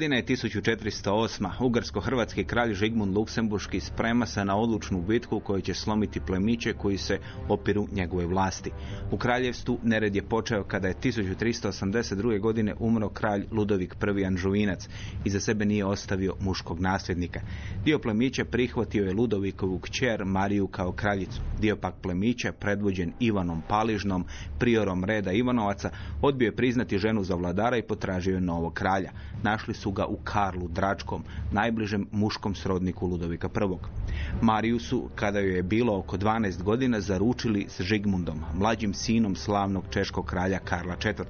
Godina je 1408. Ugarsko-hrvatski kralj Žigmund Luksemburški sprema se na odlučnu bitku koju će slomiti plemiće koji se opiru njegove vlasti. U kraljevstvu nered je počeo kada je 1382. godine umro kralj Ludovik I Anžuvinac i za sebe nije ostavio muškog nasljednika. Dio plemića prihvatio je Ludovikovu kćer Mariju kao kraljicu. Dio pak plemića, predvođen Ivanom Paližnom, priorom reda Ivanovaca, odbio je priznati ženu za vladara i potražio je novog kralja. Našli su ga u Karlu Dračkom, najbližem muškom srodniku Ludovika I. Mariju su, kada joj je bilo oko 12 godina, zaručili s Žigmundom, mlađim sinom slavnog češkog kralja Karla IV.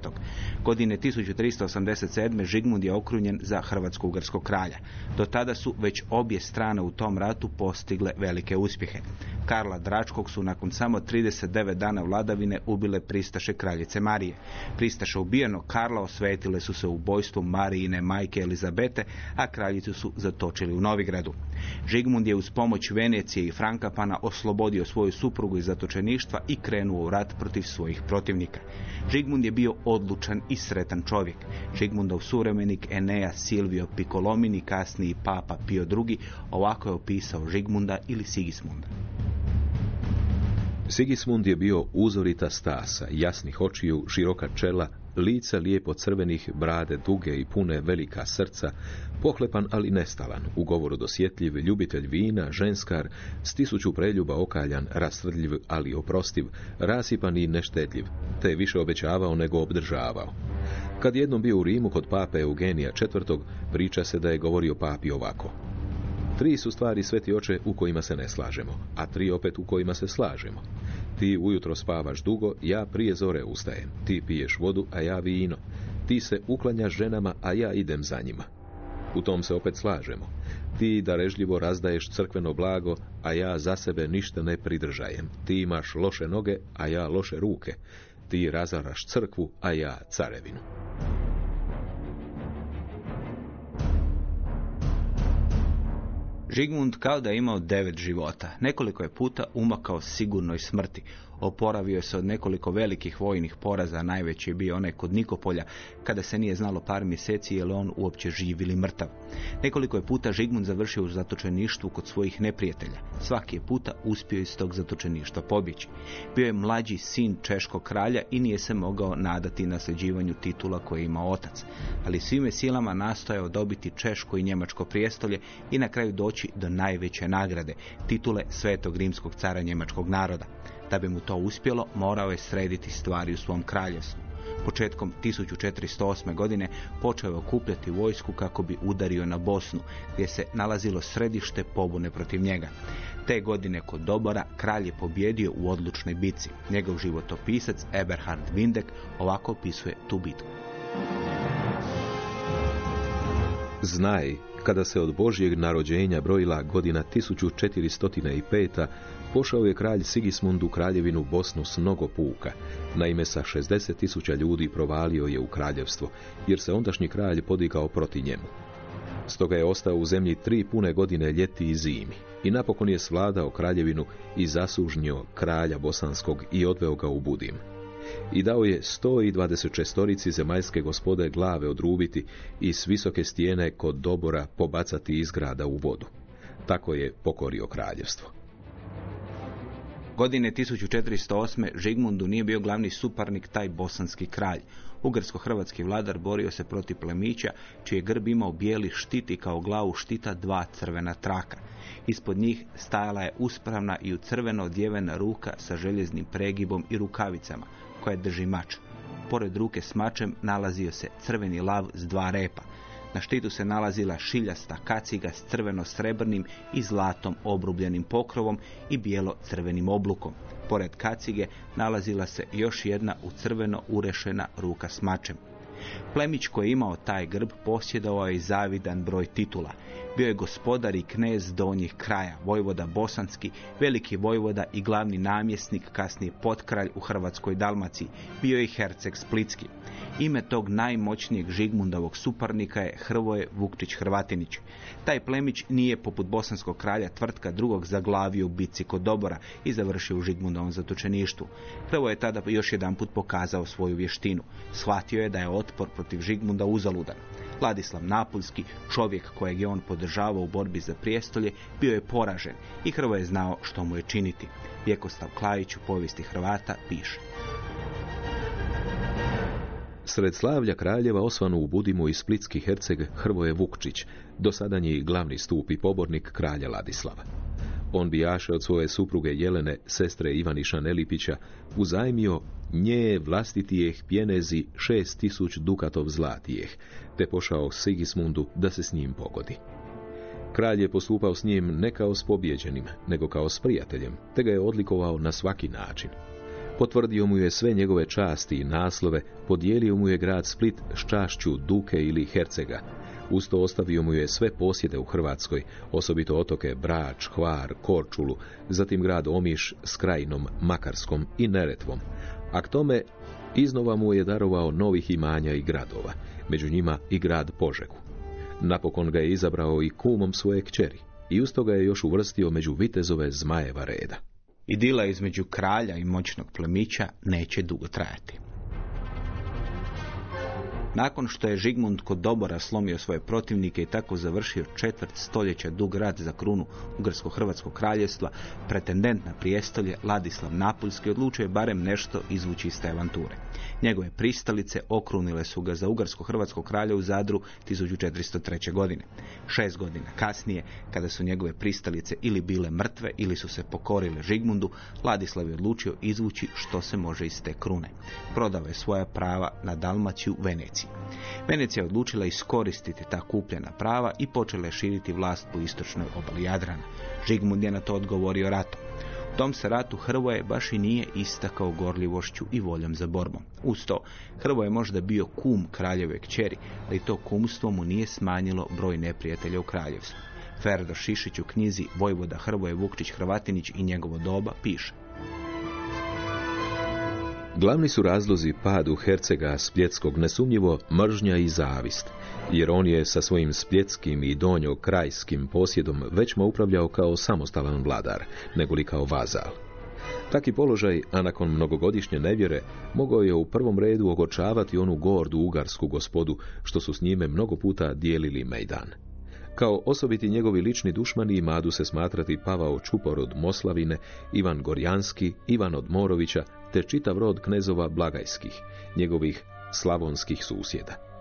Godine 1387. Žigmund je okrunjen za Hrvatsko-Ugarskog kralja. Do tada su već obje strane u tom ratu postigle velike uspjehe. Karla Dračkog su nakon samo 39 dana vladavine ubile pristaše kraljice Marije. Pristaše ubijeno Karla osvetile su se ubojstvu Marijine majke Elizabete, a kraljicu su zatočili u Novigradu. Žigmund je uz pomoć Venecije i Frankapana oslobodio svoju suprugu iz zatočeništva i krenuo u rat protiv svojih protivnika. Žigmund je bio odlučan i sretan čovjek. Žigmundov suvremenik Enea Silvio Piccolomini, kasniji papa Pio II, ovako je opisao Žigmunda ili Sigismunda. Sigismund je bio uzorita stasa, jasnih očiju, široka čela, lica lijepo crvenih, brade duge i pune velika srca, pohlepan ali nestalan, u govoru dosjetljiv, ljubitelj vina, ženskar, s tisuću preljuba okaljan, rastrdljiv ali oprostiv, rasipan i neštedljiv, te je više obećavao nego obdržavao. Kad jednom bio u Rimu kod pape Eugenija IV. priča se da je govorio papi ovako. Tri su stvari sveti oče u kojima se ne slažemo, a tri opet u kojima se slažemo. Ti ujutro spavaš dugo, ja prije zore ustajem. Ti piješ vodu, a ja vino. Ti se uklanjaš ženama, a ja idem za njima. U tom se opet slažemo. Ti darežljivo razdaješ crkveno blago, a ja za sebe ništa ne pridržajem. Ti imaš loše noge, a ja loše ruke. Ti razaraš crkvu, a ja carevinu. Žigmund kao da je imao devet života. Nekoliko je puta umakao sigurnoj smrti. Oporavio se od nekoliko velikih vojnih poraza, najveći je bio onaj kod Nikopolja, kada se nije znalo par mjeseci je on uopće živ ili mrtav. Nekoliko je puta Žigmund završio u zatočeništvu kod svojih neprijatelja. Svaki je puta uspio iz tog zatočeništva pobjeći. Bio je mlađi sin Češkog kralja i nije se mogao nadati nasljeđivanju titula koje ima otac. Ali svime silama nastojao dobiti Češko i Njemačko prijestolje i na kraju doći do najveće nagrade, titule Svetog rimskog cara njemačkog naroda. Da bi mu to uspjelo, morao je srediti stvari u svom kraljevstvu. Početkom 1408. godine počeo je okupljati vojsku kako bi udario na Bosnu, gdje se nalazilo središte pobune protiv njega. Te godine kod Dobora kralj je pobjedio u odlučnoj bici. Njegov životopisac Eberhard Windek ovako opisuje tu bitku. Znaj, kada se od Božjeg narođenja brojila godina 1405. pošao je kralj Sigismund u kraljevinu Bosnu s mnogo puka. Naime, sa 60 tisuća ljudi provalio je u kraljevstvo, jer se ondašnji kralj podigao proti njemu. Stoga je ostao u zemlji tri pune godine ljeti i zimi i napokon je svladao kraljevinu i zasužnio kralja bosanskog i odveo ga u Budim i dao je sto i dvadeset šestorici zemaljske gospode glave odrubiti i s visoke stijene kod dobora pobacati iz grada u vodu. Tako je pokorio kraljevstvo. Godine 1408. Žigmundu nije bio glavni suparnik taj bosanski kralj. Ugarsko-hrvatski vladar borio se protiv plemića, čiji je grb imao bijeli štit i kao glavu štita dva crvena traka. Ispod njih stajala je uspravna i u crveno odjevena ruka sa željeznim pregibom i rukavicama, koja drži mač. Pored ruke s mačem nalazio se crveni lav s dva repa. Na štitu se nalazila šiljasta kaciga s crveno-srebrnim i zlatom obrubljenim pokrovom i bijelo-crvenim oblukom. Pored kacige nalazila se još jedna u crveno urešena ruka s mačem. Plemić koji je imao taj grb posjedovao je zavidan broj titula. Bio je gospodar i knez donjih kraja, vojvoda bosanski, veliki vojvoda i glavni namjesnik, kasnije potkralj u Hrvatskoj Dalmaciji. Bio je herceg Splitski. Ime tog najmoćnijeg Žigmundovog suparnika je Hrvoje Vukčić Hrvatinić. Taj plemić nije poput bosanskog kralja tvrtka drugog zaglavio u bici kod Dobora i završio u Žigmundovom zatočeništvu. Hrvoje je tada još jedanput pokazao svoju vještinu. Shvatio je da je otpor protiv Žigmunda uzaludan. Ladislav Napuljski, čovjek kojeg je on podržavao u borbi za prijestolje, bio je poražen i Hrvoje je znao što mu je činiti. Vjekostav Klajić u povijesti Hrvata piše. Sred slavlja kraljeva osvanu u Budimu i splitski herceg Hrvoje Vukčić, dosadanji glavni stup i pobornik kralja Ladislava. On bijaše od svoje supruge Jelene, sestre Ivaniša Nelipića, uzajmio nje vlastitijeh pjenezi šest tisuć dukatov zlatijeh, te pošao Sigismundu da se s njim pogodi. Kralj je postupao s njim ne kao s pobjeđenim, nego kao s prijateljem, te ga je odlikovao na svaki način. Potvrdio mu je sve njegove časti i naslove, podijelio mu je grad Split s čašću Duke ili Hercega. Usto ostavio mu je sve posjede u Hrvatskoj, osobito otoke Brač, Hvar, Korčulu, zatim grad Omiš s krajinom Makarskom i Neretvom. A k tome iznova mu je darovao novih imanja i gradova, među njima i grad Požegu. Napokon ga je izabrao i kumom svoje kćeri i usto ga je još uvrstio među vitezove zmajeva reda. Idila između kralja i moćnog plemića neće dugo trajati. Nakon što je Žigmund kod Dobora slomio svoje protivnike i tako završio četvrt stoljeća dug rat za krunu Ugarsko-Hrvatskog kraljevstva, pretendent na prijestolje Ladislav Napuljski odlučio je barem nešto izvući iz te avanture. Njegove pristalice okrunile su ga za Ugarsko-Hrvatsko kralje u Zadru 1403. godine. Šest godina kasnije, kada su njegove pristalice ili bile mrtve ili su se pokorile Žigmundu, Ladislav je odlučio izvući što se može iz te krune. Prodao je svoja prava na Dalmaciju Veneciji. Venecija je odlučila iskoristiti ta kupljena prava i počela je širiti vlast po istočnoj obali Jadrana. Žigmund je na to odgovorio ratom. U tom se ratu Hrvoje baš i nije istakao gorljivošću i voljom za borbom. Uz to, Hrvoje je možda bio kum kraljeve kćeri, ali to kumstvo mu nije smanjilo broj neprijatelja u kraljevstvu. Ferdo Šišić u knjizi Vojvoda Hrvoje Vukčić Hrvatinić i njegovo doba piše. Glavni su razlozi padu hercega Spljetskog nesumnjivo mržnja i zavist, jer on je sa svojim spljetskim i donjo krajskim posjedom većma upravljao kao samostalan vladar, nego li kao vazal. Taki položaj, a nakon mnogogodišnje nevjere, mogao je u prvom redu ogorčavati onu gordu ugarsku gospodu, što su s njime mnogo puta dijelili Mejdan. Kao osobiti njegovi lični dušmani imadu se smatrati Pavao Čupor od Moslavine, Ivan Gorjanski, Ivan od Morovića, te čitav rod knezova Blagajskih, njegovih slavonskih susjeda.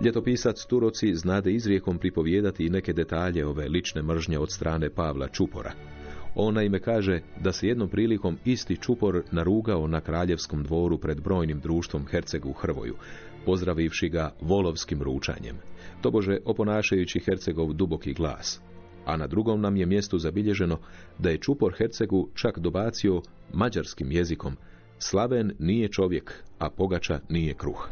Ljetopisac Turoci znade izrijekom pripovijedati i neke detalje ove lične mržnje od strane Pavla Čupora. Ona ime kaže da se jednom prilikom isti Čupor narugao na kraljevskom dvoru pred brojnim društvom Hercegu Hrvoju, pozdravivši ga volovskim ručanjem, tobože oponašajući Hercegov duboki glas. A na drugom nam je mjestu zabilježeno da je Čupor Hercegu čak dobacio mađarskim jezikom Slaven nije čovjek, a pogača nije kruh.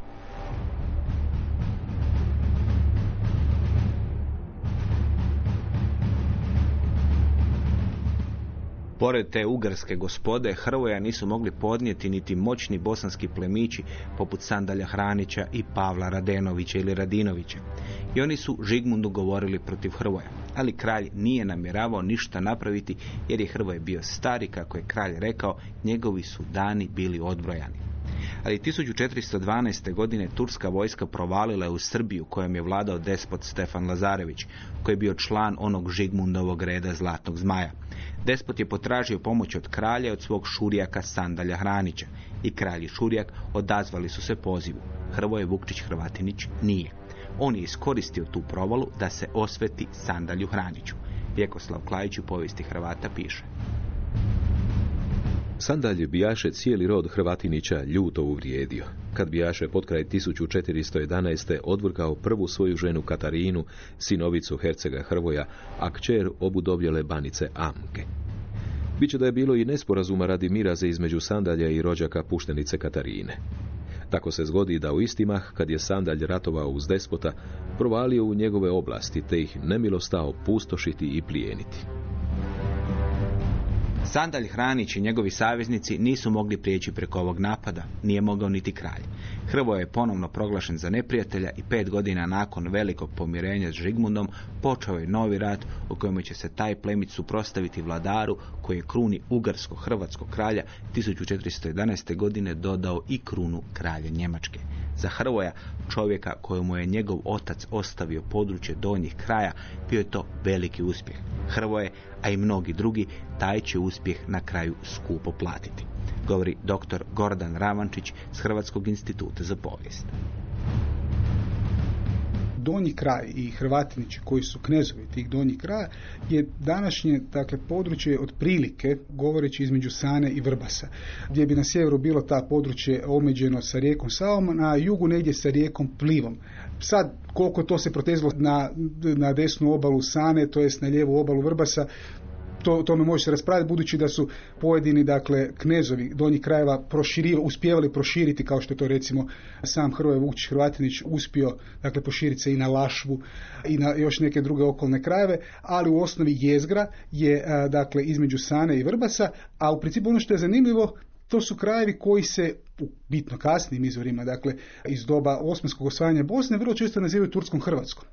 Pored te ugarske gospode, Hrvoja nisu mogli podnijeti niti moćni bosanski plemići poput Sandalja Hranića i Pavla Radenovića ili Radinovića. I oni su Žigmundu govorili protiv Hrvoja. Ali kralj nije namjeravao ništa napraviti jer je Hrvoje bio stari, kako je kralj rekao, njegovi su dani bili odbrojani. Ali 1412. godine turska vojska provalila je u Srbiju kojom je vladao despot Stefan Lazarević, koji je bio član onog Žigmundovog reda Zlatnog zmaja. Despot je potražio pomoć od kralja od svog šurijaka Sandalja Hranića i kralj i šurijak odazvali su se pozivu. Hrvoje Vukčić Hrvatinić nije. On je iskoristio tu provalu da se osveti Sandalju Hraniću. Vjekoslav Klajić u povijesti Hrvata piše. Sandalj bijaše cijeli rod Hrvatinića ljuto uvrijedio. Kad bijaše pod kraj 1411. odvrkao prvu svoju ženu Katarinu, sinovicu hercega Hrvoja, a kćer obudovljele banice Amke. Biće da je bilo i nesporazuma radi miraze između Sandalja i rođaka puštenice Katarine. Tako se zgodi da u istimah, kad je Sandalj ratovao uz despota, provalio u njegove oblasti, te ih nemilo stao pustošiti i plijeniti. Sandalj Hranić i njegovi saveznici nisu mogli prijeći preko ovog napada, nije mogao niti kralj. Hrvoje je ponovno proglašen za neprijatelja i pet godina nakon velikog pomirenja s Žigmundom počeo je novi rat u kojem će se taj plemić suprostaviti vladaru koji je kruni ugarsko-hrvatskog kralja 1411. godine dodao i krunu kralja Njemačke. Za Hrvoja, čovjeka kojemu je njegov otac ostavio područje donjih kraja, bio je to veliki uspjeh. Hrvoje, a i mnogi drugi, taj će uspjeh na kraju skupo platiti. Govori dr. Gordan Ravančić s Hrvatskog instituta za povijest. Donji kraj i Hrvatinići koji su knezovi tih donjih kraja je današnje dakle, područje otprilike govoreći između Sane i Vrbasa gdje bi na sjeveru bilo ta područje omeđeno sa rijekom Savom, na jugu negdje sa rijekom Plivom. Sad, koliko to se protezilo na, na desnu obalu Sane, to jest na lijevu obalu Vrbasa, to, tome može se raspraviti budući da su pojedini dakle knezovi donjih krajeva uspjevali proširiti kao što je to recimo sam Hrvoje Vukčić Hrvatinić uspio dakle proširiti se i na Lašvu i na još neke druge okolne krajeve, ali u osnovi jezgra je dakle između Sane i Vrbasa, a u principu ono što je zanimljivo to su krajevi koji se u bitno kasnijim izvorima, dakle iz doba osmanskog osvajanja Bosne, vrlo često nazivaju Turskom Hrvatskom.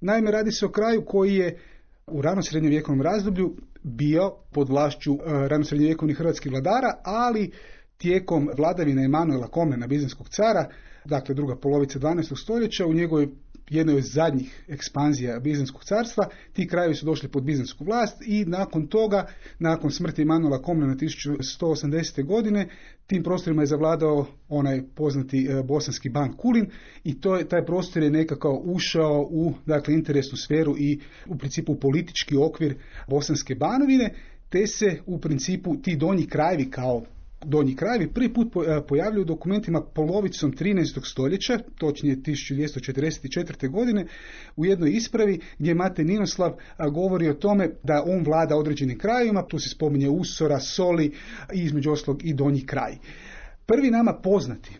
Naime, radi se o kraju koji je u rano srednjovjekovnom razdoblju bio pod vlašću e, rano srednjovjekovnih hrvatskih vladara, ali tijekom vladavine Emanuela Komnena, bizanskog cara, dakle druga polovica 12. stoljeća, u njegovoj jednoj od zadnjih ekspanzija Bizanskog carstva, ti krajevi su došli pod bizansku vlast i nakon toga, nakon smrti Emanuela Komnena 1180. godine, tim prostorima je zavladao onaj poznati e, bosanski ban Kulin i to je, taj prostor je nekako ušao u dakle, interesnu sferu i u principu politički okvir bosanske banovine, te se u principu ti donji krajevi kao donji krajevi prvi put e, pojavljuju u dokumentima polovicom 13. stoljeća, točnije 1244. godine, u jednoj ispravi gdje Mate Ninoslav govori o tome da on vlada određenim krajevima, tu se spominje Usora, Soli i između oslog i donji kraj. Prvi nama poznati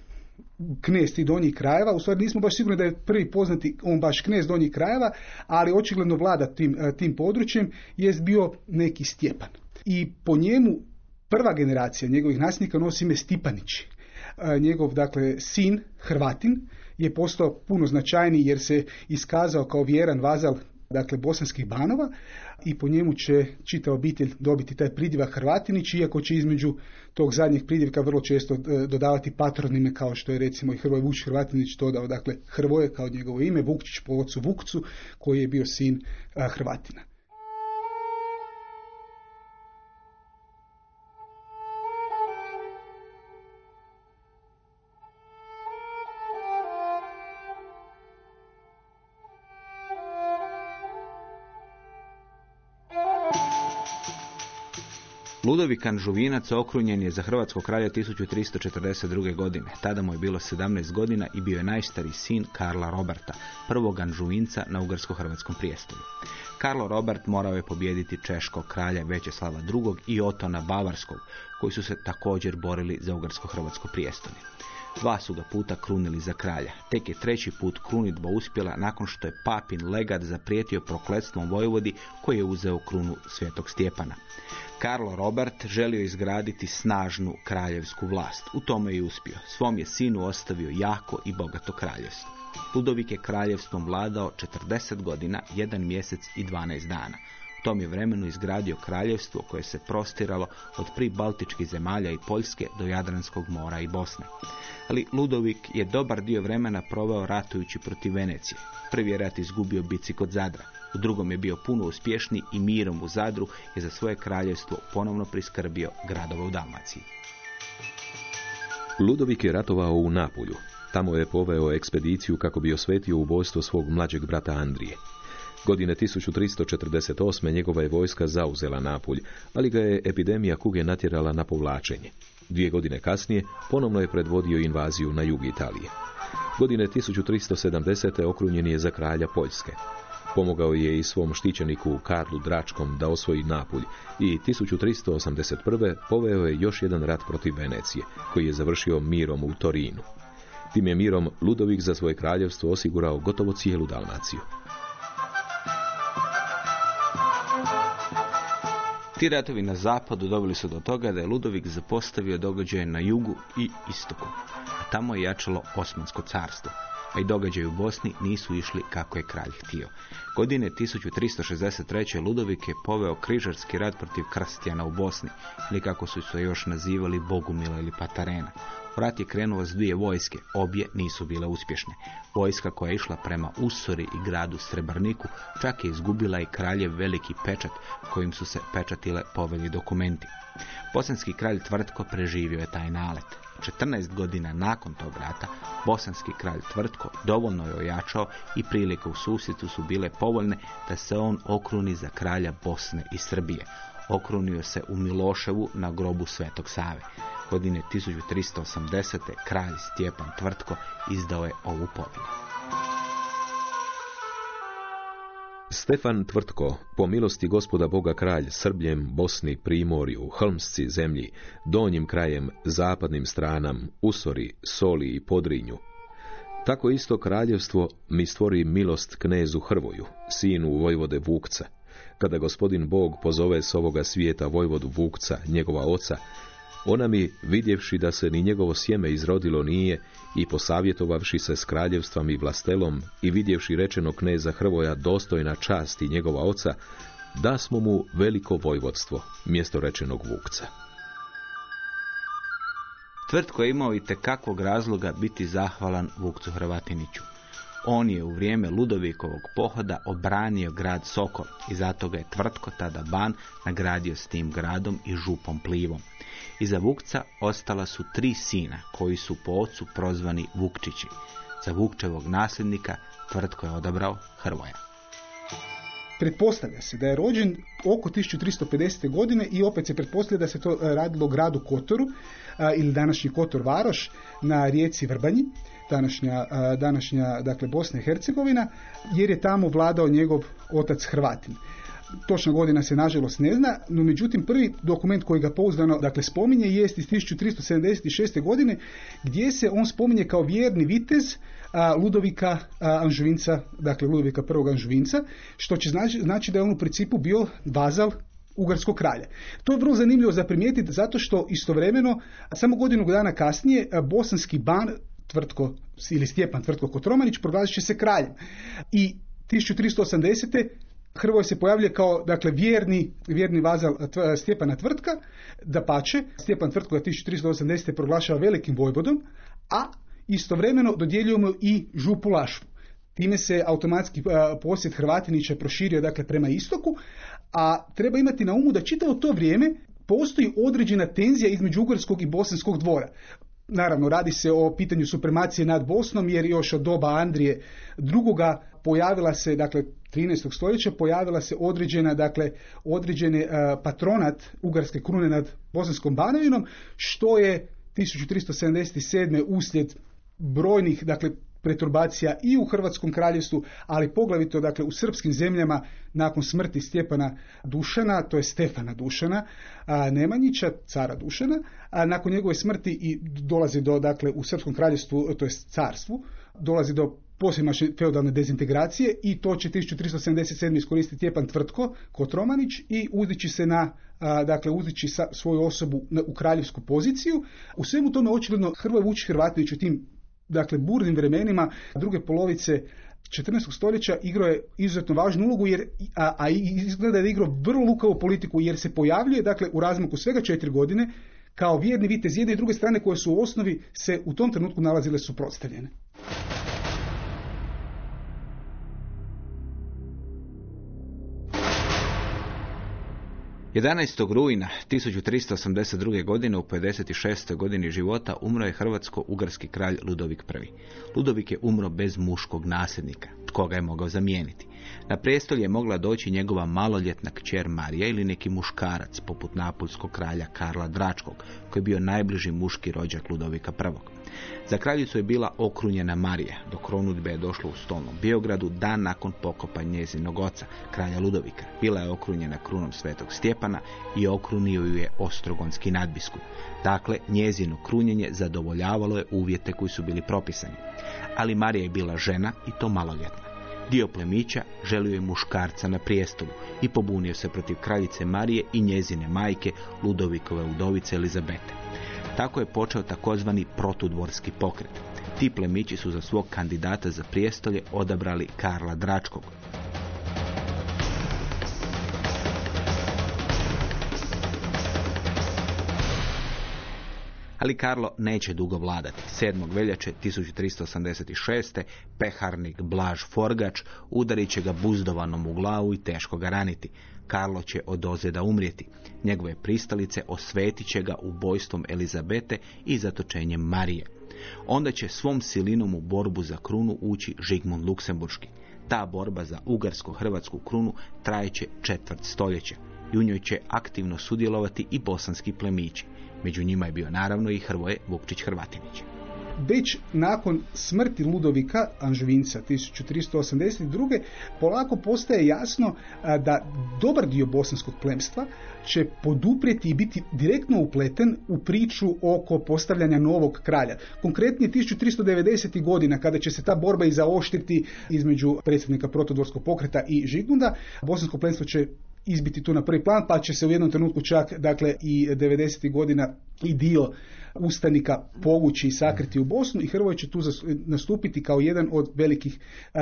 knez tih donjih krajeva, u stvari nismo baš sigurni da je prvi poznati on baš knez donjih krajeva, ali očigledno vlada tim, e, tim područjem, jest bio neki Stjepan. I po njemu prva generacija njegovih nasljednika nosi ime Stipanić. E, njegov, dakle, sin, Hrvatin, je postao puno značajniji jer se iskazao kao vjeran vazal dakle bosanskih banova i po njemu će čita obitelj dobiti taj pridjevak Hrvatinić, iako će između tog zadnjeg pridjevka vrlo često e, dodavati patronime kao što je recimo i Hrvoj Vučić Hrvatinić dodao, dakle Hrvoje kao njegovo ime, Vukčić po ocu Vukcu koji je bio sin Hrvatina. Ludovikan Žuvinac okrunjen je za Hrvatskog kralja 1342. godine. Tada mu je bilo 17 godina i bio je najstari sin Karla Roberta, prvog Anžuvinca na ugarsko-hrvatskom prijestolju. Karlo Robert morao je pobijediti češkog kralja Većeslava II. i Otona Bavarskog, koji su se također borili za ugarsko-hrvatsko prijestolje. Dva su ga puta krunili za kralja. Tek je treći put krunitba uspjela nakon što je papin legat zaprijetio prokletstvom Vojvodi koji je uzeo krunu Svetog Stjepana. Karlo Robert želio izgraditi snažnu kraljevsku vlast. U tome je uspio. Svom je sinu ostavio jako i bogato kraljevstvo. Ludovik je kraljevstvom vladao 40 godina, jedan mjesec i 12 dana. Tom je vremenu izgradio kraljevstvo koje se prostiralo od pri Baltičkih zemalja i Poljske do Jadranskog mora i Bosne. Ali Ludovik je dobar dio vremena proveo ratujući protiv Venecije. Prvi je rat izgubio bici kod Zadra. U drugom je bio puno uspješni i mirom u Zadru je za svoje kraljevstvo ponovno priskrbio gradova u Dalmaciji. Ludovik je ratovao u Napulju. Tamo je poveo ekspediciju kako bi osvetio ubojstvo svog mlađeg brata Andrije. Godine 1348. njegova je vojska zauzela Napulj, ali ga je epidemija kuge natjerala na povlačenje. Dvije godine kasnije ponovno je predvodio invaziju na jug Italije. Godine 1370. okrunjen je za kralja Poljske. Pomogao je i svom štićeniku Karlu Dračkom da osvoji Napulj i 1381. poveo je još jedan rat protiv Venecije, koji je završio mirom u Torinu. Tim je mirom Ludovik za svoje kraljevstvo osigurao gotovo cijelu Dalmaciju. Ti ratovi na zapadu doveli su do toga da je Ludovik zapostavio događaje na jugu i istoku, a tamo je jačalo Osmansko carstvo, a i događaje u Bosni nisu išli kako je kralj htio. Godine 1363. Ludovik je poveo križarski rat protiv krstjana u Bosni, ili kako su se još nazivali Bogumila ili Patarena. Rat je krenuo s dvije vojske, obje nisu bile uspješne. Vojska koja je išla prema Usori i gradu Srebrniku čak je izgubila i kraljev veliki pečat kojim su se pečatile povelji dokumenti. Bosanski kralj Tvrtko preživio je taj nalet. 14 godina nakon tog rata, bosanski kralj Tvrtko dovoljno je ojačao i prilike u susjetu su bile povoljne da se on okruni za kralja Bosne i Srbije. Okrunio se u Miloševu na grobu Svetog Save. Godine 1380. kralj Stjepan Tvrtko izdao je ovu povelju. Stefan Tvrtko, po milosti gospoda Boga kralj, Srbljem, Bosni, Primorju, Hlmsci, zemlji, donjim krajem, zapadnim stranam, Usori, Soli i Podrinju. Tako isto kraljevstvo mi stvori milost knezu Hrvoju, sinu Vojvode Vukca. Kada gospodin Bog pozove s ovoga svijeta Vojvodu Vukca, njegova oca, ona mi, vidjevši da se ni njegovo sjeme izrodilo nije i posavjetovavši se s kraljevstvom i vlastelom i vidjevši rečeno kneza Hrvoja dostojna časti njegova oca, da smo mu veliko vojvodstvo, mjesto rečenog Vukca. Tvrtko je imao i tekakvog razloga biti zahvalan Vukcu Hrvatiniću. On je u vrijeme Ludovikovog pohoda obranio grad Sokol i zato ga je Tvrtko tada ban nagradio s tim gradom i župom Plivom. Iza Vukca ostala su tri sina koji su po ocu prozvani Vukčići. Za Vukčevog nasljednika Tvrtko je odabrao Hrvoja. Pretpostavlja se da je rođen oko 1350. godine i opet se pretpostavlja da se to radilo o gradu Kotoru ili današnji Kotor Varoš na rijeci Vrbanji, današnja, današnja dakle Bosna i Hercegovina, jer je tamo vladao njegov otac Hrvatin. Točna godina se nažalost ne zna, no međutim prvi dokument koji ga pouzdano dakle, spominje jest iz 1376. godine gdje se on spominje kao vjerni vitez a, Ludovika a, Anžuvinca, dakle Ludovika prvog Anžuvinca, što će znači, znači da je on u principu bio vazal Ugarskog kralja. To je vrlo zanimljivo za primijetiti zato što istovremeno, samo godinu dana kasnije, bosanski ban Tvrtko ili Stjepan Tvrtko Kotromanić proglasit će se kraljem. I 1380. Hrvoje se pojavljuje kao dakle vjerni, vjerni vazal Stjepana Tvrtka, da pače, Stjepan Tvrtko 1380. proglašava velikim vojvodom, a istovremeno dodjeljujemo i župu Lašvu. Time se automatski posjet Hrvatinića proširio dakle prema istoku, a treba imati na umu da čitavo to vrijeme postoji određena tenzija između ugarskog i bosanskog dvora. Naravno, radi se o pitanju supremacije nad Bosnom, jer još od doba Andrije drugoga pojavila se, dakle, 13. stoljeća pojavila se određena, dakle, određene patronat Ugarske krune nad Bosanskom banovinom, što je 1377. uslijed brojnih, dakle, preturbacija i u Hrvatskom kraljevstvu, ali poglavito dakle u srpskim zemljama nakon smrti Stjepana Dušana, to je Stefana Dušana, a Nemanjića, cara Dušana, a nakon njegove smrti i dolazi do dakle u Srpskom kraljevstvu, to je carstvu, dolazi do posljemačne feudalne dezintegracije i to će 1377. iskoristiti Stjepan Tvrtko Kotromanić i uzdići se na a, dakle uzdići sa svoju osobu na, u kraljevsku poziciju. U svemu tome očigledno Hrvoje Vučić Hrvatović u tim dakle burnim vremenima druge polovice 14. stoljeća igrao je izuzetno važnu ulogu, jer, a, a izgleda da je igrao vrlo lukavu politiku jer se pojavljuje dakle, u razmaku svega četiri godine kao vjerni vitez jedne i druge strane koje su u osnovi se u tom trenutku nalazile suprotstavljene. 11. rujna 1382. godine u 56. godini života umro je hrvatsko-ugarski kralj Ludovik I. Ludovik je umro bez muškog nasljednika. Tko ga je mogao zamijeniti? Na prestolje je mogla doći njegova maloljetna kćer Marija ili neki muškarac, poput napuljskog kralja Karla Dračkog, koji je bio najbliži muški rođak Ludovika I. Za kraljicu je bila okrunjena Marija, do kronudbe je došlo u stolnom Biogradu dan nakon pokopa njezinog oca, kralja Ludovika. Bila je okrunjena krunom svetog Stjepana i okrunio ju je ostrogonski nadbiskup. Dakle, njezino krunjenje zadovoljavalo je uvjete koji su bili propisani. Ali Marija je bila žena i to maloljetna. Dio plemića želio je muškarca na prijestolu i pobunio se protiv kraljice Marije i njezine majke Ludovikove udovice Elizabete. Tako je počeo takozvani protudvorski pokret. Ti plemići su za svog kandidata za prijestolje odabrali Karla Dračkog. Ali Karlo neće dugo vladati. 7. veljače 1386. peharnik Blaž Forgač udarit će ga buzdovanom u glavu i teško ga raniti. Karlo će od ozljeda umrijeti. Njegove pristalice osvetit će ga ubojstvom Elizabete i zatočenjem Marije. Onda će svom silinom u borbu za krunu ući Žigmund Luksemburški. Ta borba za ugarsko-hrvatsku krunu trajeće četvrt stoljeća i u njoj će aktivno sudjelovati i bosanski plemići. Među njima je bio naravno i Hrvoje Vukčić-Hrvatinić već nakon smrti Ludovika Anžvinca 1382. polako postaje jasno da dobar dio bosanskog plemstva će poduprijeti i biti direktno upleten u priču oko postavljanja novog kralja. Konkretnije 1390. godina kada će se ta borba i zaoštriti između predsjednika protodvorskog pokreta i Žigmunda, bosansko plemstvo će izbiti tu na prvi plan, pa će se u jednom trenutku čak, dakle, i 90. godina i dio ustanika povući i sakriti u Bosnu i Hrvoje će tu nastupiti kao jedan od velikih,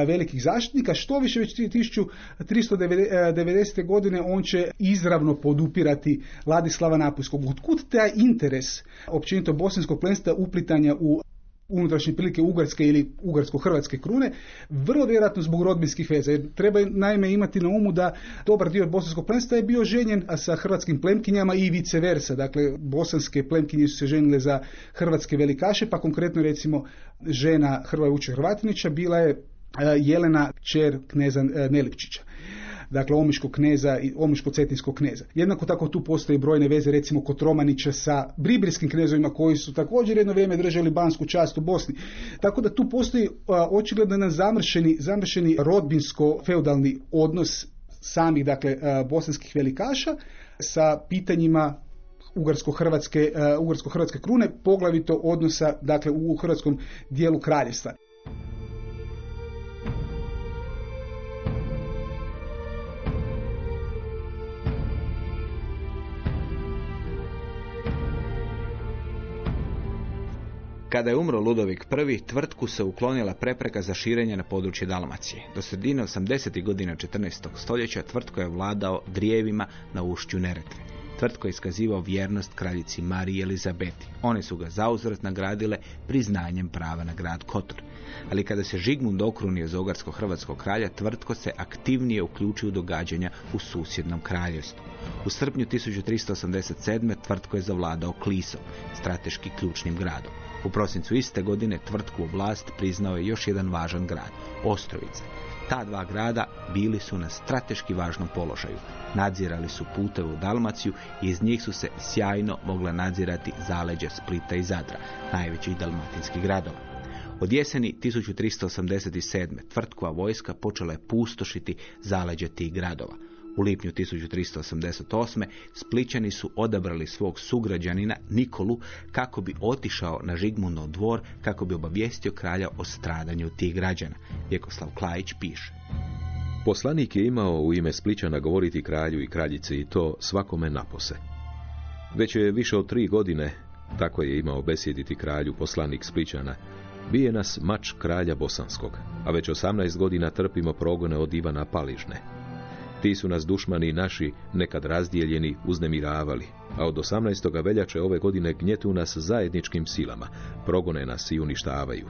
velikih zaštitnika. Što više već 1390. godine on će izravno podupirati Ladislava Napuljskog. Otkud taj interes općenito bosanskog plenstva uplitanja u unutrašnje prilike Ugarske ili Ugarsko-Hrvatske krune, vrlo vjerojatno zbog rodbinskih veza. Jer treba naime imati na umu da dobar dio bosanskog plemstva je bio ženjen sa hrvatskim plemkinjama i vice versa. Dakle, bosanske plemkinje su se ženile za hrvatske velikaše, pa konkretno recimo žena Hrvoja Uče Hrvatinića bila je e, Jelena čer kneza e, Nelipčića dakle omiškog kneza i omiško-cetinskog kneza. Jednako tako tu postoje brojne veze recimo kod Romanića sa bribirskim knezovima koji su također jedno vrijeme držali bansku čast u Bosni. Tako da tu postoji očigledno jedan zamršeni, zamršeni rodbinsko-feudalni odnos samih dakle bosanskih velikaša sa pitanjima ugarsko-hrvatske ugarsko-hrvatske krune, poglavito odnosa dakle u hrvatskom dijelu kraljevstva. Kada je umro Ludovik I, tvrtku se uklonila prepreka za širenje na područje Dalmacije. Do sredine 80. godina 14. stoljeća tvrtko je vladao drijevima na ušću Neretve. Tvrtko iskazivao vjernost kraljici Mariji Elizabeti. One su ga zauzvrat nagradile priznanjem prava na grad Kotor. Ali kada se Žigmund okrunio za ogarsko-hrvatskog kralja, tvrtko se aktivnije uključio u događanja u susjednom kraljevstvu. U srpnju 1387. tvrtko je zavladao Klisom, strateški ključnim gradom. U prosincu iste godine tvrtku u vlast priznao je još jedan važan grad, Ostrovica. Ta dva grada bili su na strateški važnom položaju. Nadzirali su puteve u Dalmaciju i iz njih su se sjajno mogla nadzirati zaleđe Splita i Zadra, najvećih dalmatinskih gradova. Od jeseni 1387. tvrtkova vojska počela je pustošiti zaleđe tih gradova. U lipnju 1388. Spličani su odabrali svog sugrađanina Nikolu kako bi otišao na Žigmundov dvor kako bi obavijestio kralja o stradanju tih građana. Vjekoslav Klajić piše. Poslanik je imao u ime Spličana govoriti kralju i kraljici i to svakome napose. Već je više od tri godine, tako je imao besjediti kralju poslanik Spličana, bije nas mač kralja Bosanskog, a već 18 godina trpimo progone od Ivana Paližne. Ti su nas dušmani naši nekad razdijeljeni uznemiravali, a od 18. veljače ove godine gnjetu nas zajedničkim silama, progone nas i uništavaju.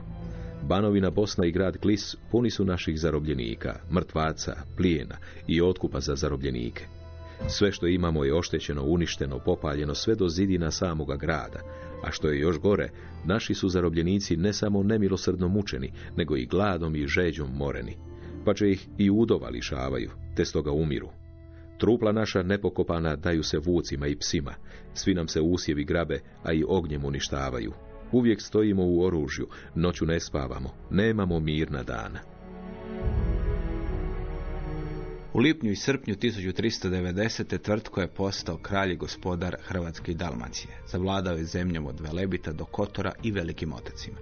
Banovina Bosna i grad Klis puni su naših zarobljenika, mrtvaca, plijena i otkupa za zarobljenike. Sve što imamo je oštećeno, uništeno, popaljeno sve do zidina samoga grada, a što je još gore, naši su zarobljenici ne samo nemilosrdno mučeni, nego i gladom i žeđom moreni, pa će ih i udova lišavaju, te stoga umiru. Trupla naša nepokopana daju se vucima i psima, svi nam se usjevi grabe, a i ognjem uništavaju. Uvijek stojimo u oružju, noću ne spavamo, nemamo mirna dana. U lipnju i srpnju 1390. tvrtko je postao kralj i gospodar Hrvatske i Dalmacije. Zavladao je zemljom od Velebita do Kotora i velikim otocima.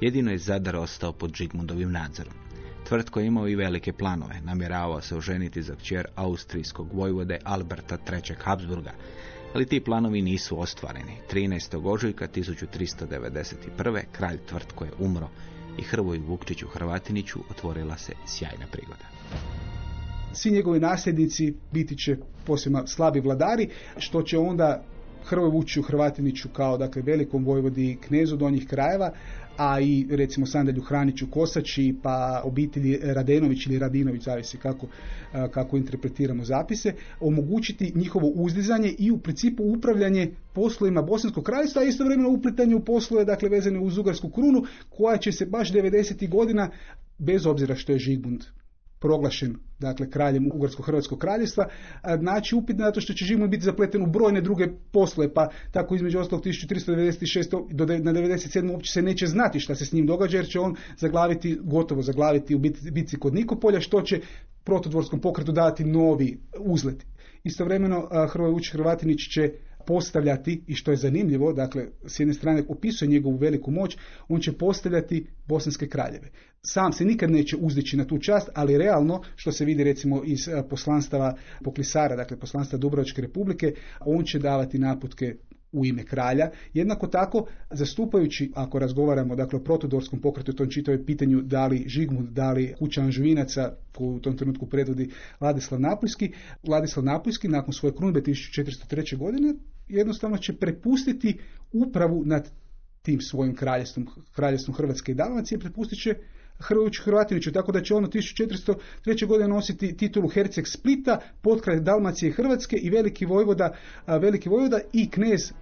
Jedino je Zadar ostao pod Žigmundovim nadzorom. Tvrtko je imao i velike planove. Namjeravao se oženiti za kćer austrijskog vojvode Alberta III. Habsburga, ali ti planovi nisu ostvareni. 13. ožujka 1391. kralj Tvrtko je umro i Hrvoju Vukčiću Hrvatiniću otvorila se sjajna prigoda svi njegovi nasljednici biti će posebno slabi vladari, što će onda Hrvoj Vučiću Hrvatiniću kao dakle velikom vojvodi knezu donjih krajeva, a i recimo Sandalju Hraniću Kosači pa obitelji Radenović ili Radinović, zavisi kako, kako interpretiramo zapise, omogućiti njihovo uzdizanje i u principu upravljanje poslovima Bosanskog kraljevstva, a istovremeno upletanje u poslove dakle vezane uz Ugarsku krunu koja će se baš 90. godina bez obzira što je Žigmund proglašen dakle kraljem Ugarsko-Hrvatskog kraljevstva, znači upitno zato što će Žigmund biti zapleten u brojne druge poslove, pa tako između ostalog 1396. do na 97. uopće se neće znati šta se s njim događa, jer će on zaglaviti, gotovo zaglaviti u bitci kod Nikopolja, što će protodvorskom pokretu dati novi uzlet. Istovremeno Hrvoje Vučić Hrvatinić će postavljati, i što je zanimljivo, dakle, s jedne strane opisuje njegovu veliku moć, on će postavljati bosanske kraljeve. Sam se nikad neće uzdići na tu čast, ali realno, što se vidi recimo iz e, poslanstava Poklisara, dakle poslanstva Dubrovačke republike, on će davati naputke u ime kralja. Jednako tako, zastupajući, ako razgovaramo dakle, o protodorskom pokretu, tom čitavoj pitanju da li Žigmund, da li kuća Anžvinaca, koju u tom trenutku predvodi Ladislav Napuljski, Ladislav Napuljski nakon svoje krunbe 1403. godine jednostavno će prepustiti upravu nad tim svojim kraljestvom, kraljestvom Hrvatske i Dalmacije, prepustit će Hrvatiniću, tako da će ono 1403. godine nositi titulu Herceg Splita, potkraj Dalmacije Hrvatske i veliki vojvoda, veliki vojvoda i knez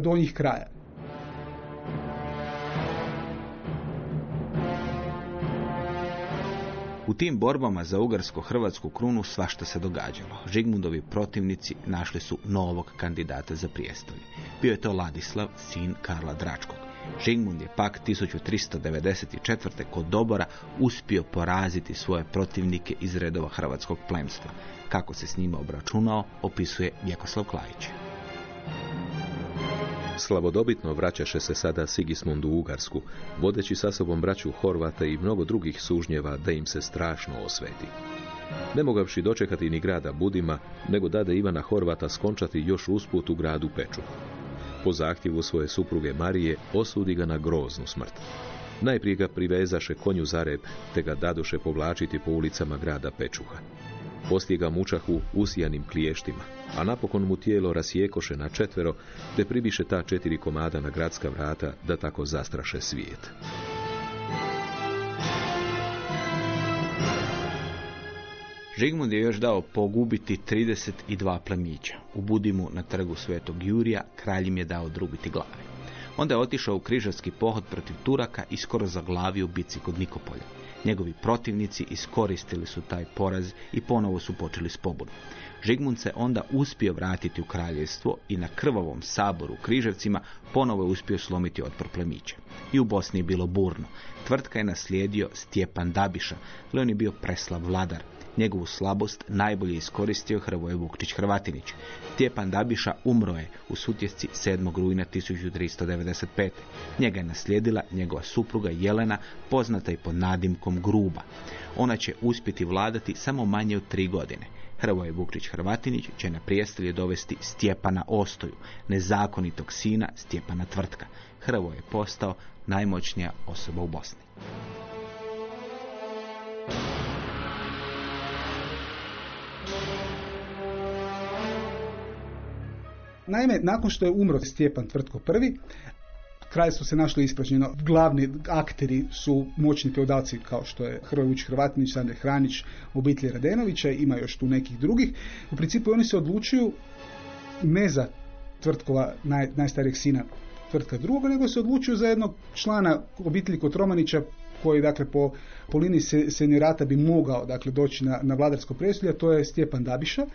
donjih kraja. U tim borbama za ugarsko-hrvatsku krunu svašta se događalo. Žigmundovi protivnici našli su novog kandidata za prijestolje. Bio je to Ladislav, sin Karla Dračkog. Žigmund je pak 1394. kod Dobora uspio poraziti svoje protivnike iz redova hrvatskog plemstva. Kako se s njima obračunao, opisuje Vjekoslav Klajić. Slavodobitno vraćaše se sada Sigismund u Ugarsku, vodeći sa sobom braću Horvata i mnogo drugih sužnjeva da im se strašno osveti. Ne mogavši dočekati ni grada Budima, nego dade Ivana Horvata skončati još usput u gradu Peču. Po zahtjevu svoje supruge Marije osudi ga na groznu smrt. Najprije ga privezaše konju za rep, te ga dadoše povlačiti po ulicama grada Pečuha. Poslije ga mučahu usijanim kliještima, a napokon mu tijelo rasjekoše na četvero, te pribiše ta četiri komada na gradska vrata da tako zastraše svijet. Žigmund je još dao pogubiti 32 plemića. U Budimu na trgu Svetog Jurija kralj im je dao drubiti glave. Onda je otišao u križarski pohod protiv Turaka i skoro zaglavio bici kod Nikopolja. Njegovi protivnici iskoristili su taj poraz i ponovo su počeli s pobudom. Žigmund se onda uspio vratiti u kraljevstvo i na krvavom saboru u Križevcima ponovo je uspio slomiti otpor plemića. I u Bosni je bilo burno. Tvrtka je naslijedio Stjepan Dabiša, ali on je bio preslav vladar. Njegovu slabost najbolje iskoristio Hrvoje Vukčić Hrvatinić. Stjepan Dabiša umro je u sutjesci 7. rujna 1395. Njega je naslijedila njegova supruga Jelena, poznata i pod nadimkom Gruba. Ona će uspjeti vladati samo manje od tri godine. Hrvoje Vukrić Hrvatinić će na prijestolje dovesti Stjepana Ostoju, nezakonitog sina Stjepana Tvrtka. Hrvoje je postao najmoćnija osoba u Bosni. Naime, nakon što je umro Stjepan Tvrtko prvi, kraljstvo se našlo ispražnjeno. Glavni akteri su moćni feudalci kao što je Hrvoje Vučić Hrvatinić, Sandre Hranić, obitelji Radenovića, ima još tu nekih drugih. U principu oni se odlučuju ne za Tvrtkova naj, najstarijeg sina Tvrtka drugoga, nego se odlučuju za jednog člana obitelji Kotromanića koji dakle po, po liniji senjorata bi mogao dakle doći na, na vladarsko presulje, to je Stjepan Dabiša,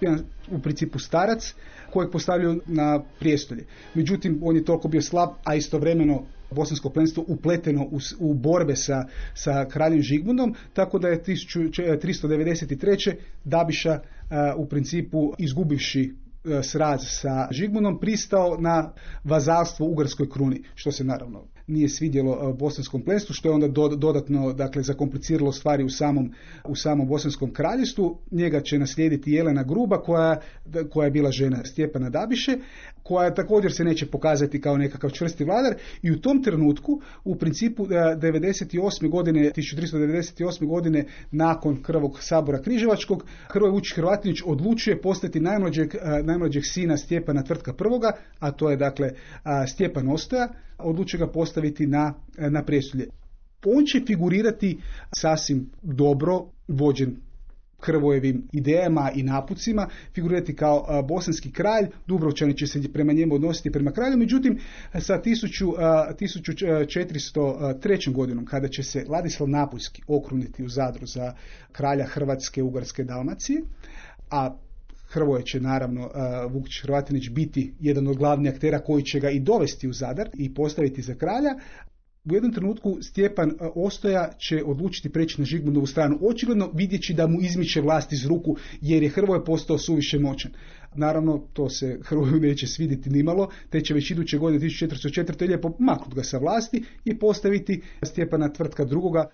jedan u principu starac kojeg postavljaju na prijestolje. Međutim, on je toliko bio slab, a istovremeno bosansko plenstvo upleteno u, u borbe sa, sa kraljem Žigmundom, tako da je 1393. Dabiša u principu izgubivši sraz sa Žigmundom pristao na vazalstvo Ugarskoj kruni, što se naravno nije svidjelo bosanskom plenstvu, što je onda dodatno dakle, zakompliciralo stvari u samom, u samom bosanskom kraljestvu. Njega će naslijediti Jelena Gruba, koja, koja je bila žena Stjepana Dabiše, koja također se neće pokazati kao nekakav čvrsti vladar i u tom trenutku, u principu 98. godine, 1398. godine nakon Krvog sabora Križevačkog, Hrvoje Vučić Hrvatinić odlučuje postati najmlađeg, najmlađeg sina Stjepana Tvrtka prvoga, a to je dakle Stjepan Ostoja, odlučuje ga postaviti na, na presulje. On će figurirati sasvim dobro vođen Hrvojevim idejama i napucima, figurirati kao bosanski kralj, Dubrovčani će se prema njemu odnositi prema kralju, međutim sa 1403. godinom kada će se Ladislav Napuljski okruniti u Zadru za kralja Hrvatske, Ugarske, Dalmacije, a Hrvoje će naravno Vukić Hrvatinić biti jedan od glavnih aktera koji će ga i dovesti u Zadar i postaviti za kralja, u jednom trenutku Stjepan Ostoja će odlučiti preći na Žigmundovu stranu, očigledno vidjeći da mu izmiče vlast iz ruku jer je Hrvoje postao suviše moćan. Naravno, to se Hrvoju neće svidjeti nimalo, te će već iduće godine 1404. lijepo maknut ga sa vlasti i postaviti Stjepana Tvrtka drugoga.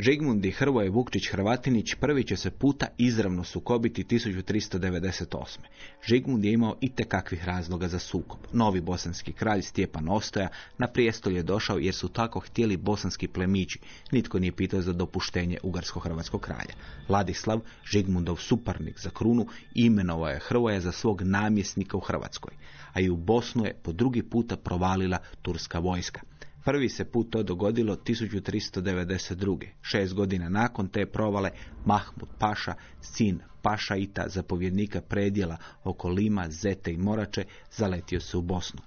Žigmund i Hrvoje Vukčić Hrvatinić prvi će se puta izravno sukobiti 1398. Žigmund je imao i kakvih razloga za sukob. Novi bosanski kralj Stjepan Ostoja na prijestolje je došao jer su tako htjeli bosanski plemići. Nitko nije pitao za dopuštenje ugarsko-hrvatskog kralja. Ladislav, Žigmundov suparnik za krunu, imenovao je Hrvoja za svog namjesnika u Hrvatskoj, a i u Bosnu je po drugi puta provalila turska vojska. Prvi se put to dogodilo 1392. Šest godina nakon te provale Mahmud Paša, sin Pašaita, zapovjednika predjela oko Lima, Zete i Morače, zaletio se u Bosnu.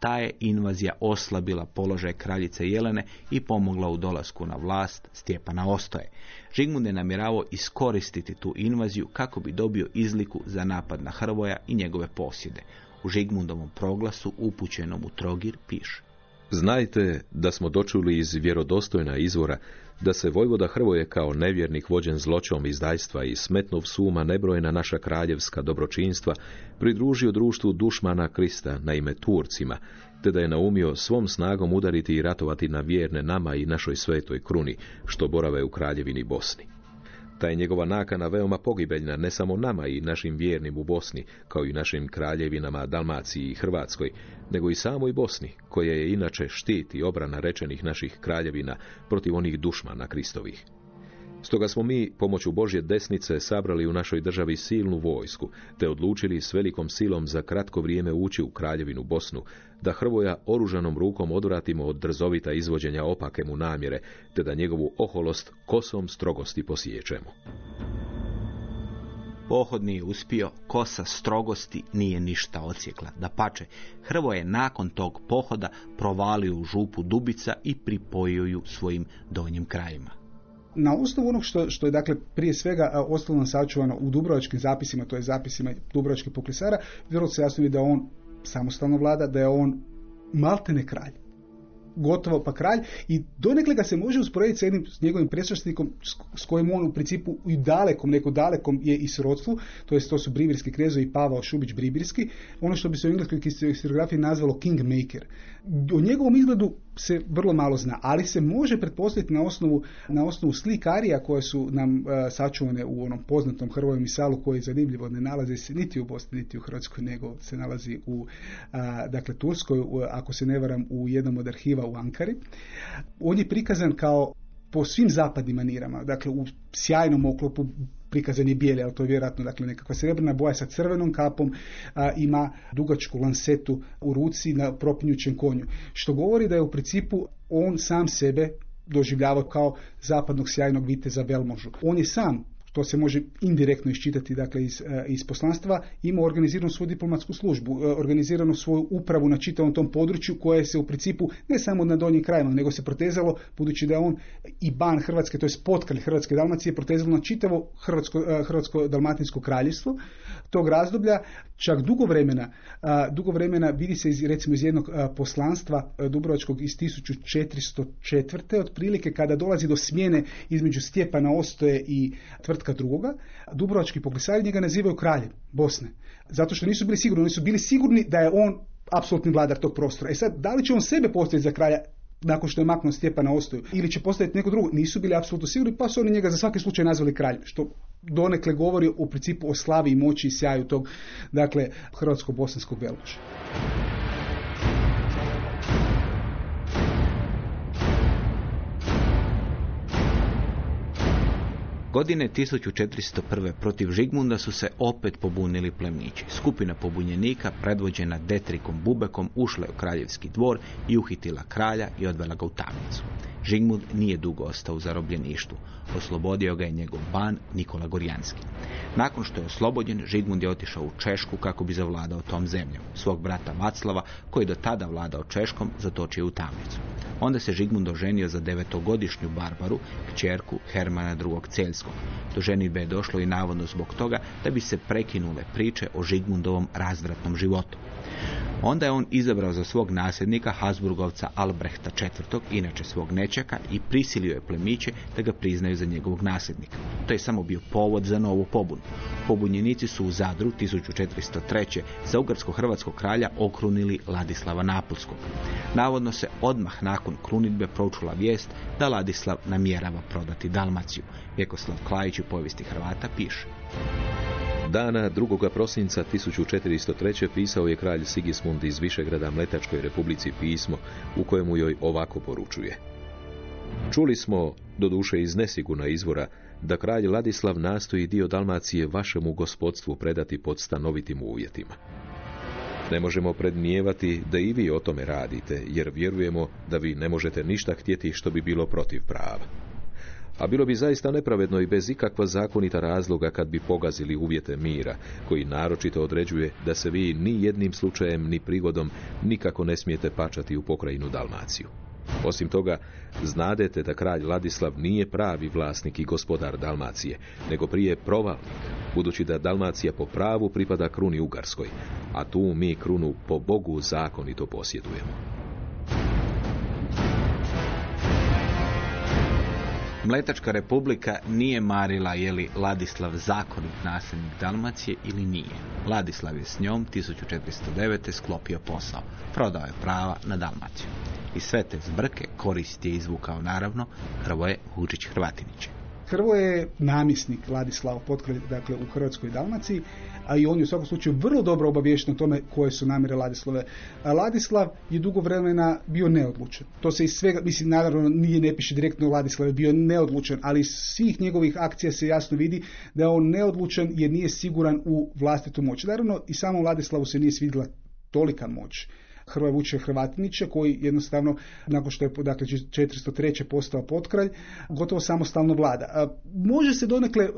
Ta je invazija oslabila položaj kraljice Jelene i pomogla u dolasku na vlast Stjepana Ostoje. Žigmund je namjeravao iskoristiti tu invaziju kako bi dobio izliku za napad na Hrvoja i njegove posjede. U Žigmundovom proglasu upućenom u Trogir piše. Znajte da smo dočuli iz vjerodostojna izvora da se Vojvoda Hrvoje kao nevjernik vođen zločom izdajstva i smetnov suma nebrojena naša kraljevska dobročinstva pridružio društvu dušmana Krista na ime Turcima, te da je naumio svom snagom udariti i ratovati na vjerne nama i našoj svetoj kruni, što borave u kraljevini Bosni. Ta je njegova nakana veoma pogibeljna ne samo nama i našim vjernim u Bosni, kao i našim kraljevinama Dalmaciji i Hrvatskoj, nego i samoj Bosni, koja je inače štit i obrana rečenih naših kraljevina protiv onih dušmana Kristovih. Stoga smo mi, pomoću Božje desnice, sabrali u našoj državi silnu vojsku, te odlučili s velikom silom za kratko vrijeme ući u kraljevinu Bosnu, da Hrvoja oružanom rukom odvratimo od drzovita izvođenja opake mu namjere, te da njegovu oholost kosom strogosti posjećemo. Pohod nije uspio, kosa strogosti nije ništa ocijekla. Da pače, Hrvo je nakon tog pohoda provalio u župu Dubica i pripojio ju svojim donjim krajima. Na osnovu onog što, što je dakle prije svega ostalo sačuvano u dubrovačkim zapisima, to je zapisima dubrovačkih poklisara, vrlo se jasno vidi da on samostalno vlada, da je on maltene kralj gotovo pa kralj i donekle ga se može usporediti s jednim s njegovim predstavnikom s kojim on u principu i dalekom, neko dalekom je i srodstvu, to jest to su Bribirski krezo i Pavao Šubić Bribirski, ono što bi se u engleskoj historiografiji nazvalo kingmaker. O njegovom izgledu se vrlo malo zna, ali se može pretpostaviti na osnovu, na osnovu slikarija koje su nam uh, sačuvane u onom poznatom Hrvojem misalu koji zanimljivo ne nalazi se niti u Bosni, niti u Hrvatskoj, nego se nalazi u dakle Turskoj, ako se ne varam u jednom od arhiva u Ankari. On je prikazan kao po svim zapadnim manirama, dakle u sjajnom oklopu prikazan je bijeli, ali to je vjerojatno dakle, nekakva srebrna boja sa crvenom kapom, a, ima dugačku lansetu u ruci na propinjućem konju. Što govori da je u principu on sam sebe doživljavao kao zapadnog sjajnog viteza Velmožu. On je sam to se može indirektno iščitati dakle iz, e, iz poslanstva, ima organiziranu svoju diplomatsku službu, e, organiziranu svoju upravu na čitavom tom području koje se u principu ne samo na donjim krajima, nego se protezalo, budući da je on i ban Hrvatske, to je potkralj Hrvatske Dalmacije, protezalo na čitavo Hrvatsko, e, Hrvatsko-Dalmatinsko kraljevstvo tog razdoblja, čak dugo vremena, dugo vremena vidi se iz, recimo iz jednog poslanstva Dubrovačkog iz 1404. otprilike kada dolazi do smjene između Stjepana Ostoje i tvrtka drugoga, Dubrovački poklisari njega nazivaju kraljem Bosne. Zato što nisu bili sigurni, oni su bili sigurni da je on apsolutni vladar tog prostora. E sad, da li će on sebe postaviti za kralja nakon što je maknuo Stjepana Ostoju ili će postaviti neko drugo, nisu bili apsolutno sigurni, pa su oni njega za svaki slučaj nazvali kraljem, što donekle govori u principu o slavi i moći i sjaju tog, dakle, hrvatsko-bosanskog velmoća. Godine 1401. protiv Žigmunda su se opet pobunili plemići. Skupina pobunjenika, predvođena Detrikom Bubekom, ušla u kraljevski dvor i uhitila kralja i odvela ga u tamnicu. Žigmund nije dugo ostao u zarobljeništvu. Oslobodio ga je njegov ban Nikola Gorjanski. Nakon što je oslobođen, Žigmund je otišao u Češku kako bi zavladao tom zemljom. Svog brata Vaclava, koji do tada vladao Češkom, zatočio u tamnicu. Onda se Žigmund oženio za devetogodišnju Barbaru, kćerku Hermana II. Celjskog. Do ženitbe je došlo i navodno zbog toga da bi se prekinule priče o Žigmundovom razvratnom životu. Onda je on izabrao za svog nasljednika Habsburgovca Albrehta IV, inače svog nečaka, i prisilio je plemiće da ga priznaju za njegovog nasljednika. To je samo bio povod za novu pobunu. Pobunjenici su u Zadru 1403. za ugarsko-hrvatskog kralja okrunili Ladislava Napolskog. Navodno se odmah nakon krunitbe pročula vijest da Ladislav namjerava prodati Dalmaciju. Vjekoslav Klajić u povijesti Hrvata piše. Dana 2. prosinca 1403. pisao je kralj Sigismund iz Višegrada Mletačkoj republici pismo u kojemu joj ovako poručuje. Čuli smo, doduše iz nesigurna izvora, da kralj Ladislav nastoji dio Dalmacije vašemu gospodstvu predati pod stanovitim uvjetima. Ne možemo predmijevati da i vi o tome radite, jer vjerujemo da vi ne možete ništa htjeti što bi bilo protiv prava. A bilo bi zaista nepravedno i bez ikakva zakonita razloga kad bi pogazili uvjete mira, koji naročito određuje da se vi ni jednim slučajem ni prigodom nikako ne smijete pačati u pokrajinu Dalmaciju. Osim toga, znadete da kralj Ladislav nije pravi vlasnik i gospodar Dalmacije, nego prije provalnik, budući da Dalmacija po pravu pripada kruni Ugarskoj, a tu mi krunu po Bogu zakonito posjedujemo. Mletačka republika nije marila je li Ladislav zakonit nasljednik Dalmacije ili nije. Ladislav je s njom 1409. sklopio posao. Prodao je prava na Dalmaciju. I sve te zbrke korist je izvukao naravno Hrvoje Hučić Hrvatiniće. Hrvoje je namjesnik Ladislava Potkralj, dakle u Hrvatskoj Dalmaciji, a i on je u svakom slučaju vrlo dobro obavješten o tome koje su namjere Ladislave. A Ladislav je dugo vremena bio neodlučen. To se iz svega, mislim, naravno nije ne piše direktno Ladislav je bio neodlučen, ali iz svih njegovih akcija se jasno vidi da je on neodlučen jer nije siguran u vlastitu moć. Naravno i samom Ladislavu se nije svidjela tolika moć Hrvoje Vuče Hrvatinića koji jednostavno nakon što je dakle 403. postao potkralj gotovo samostalno vlada. Može se donekle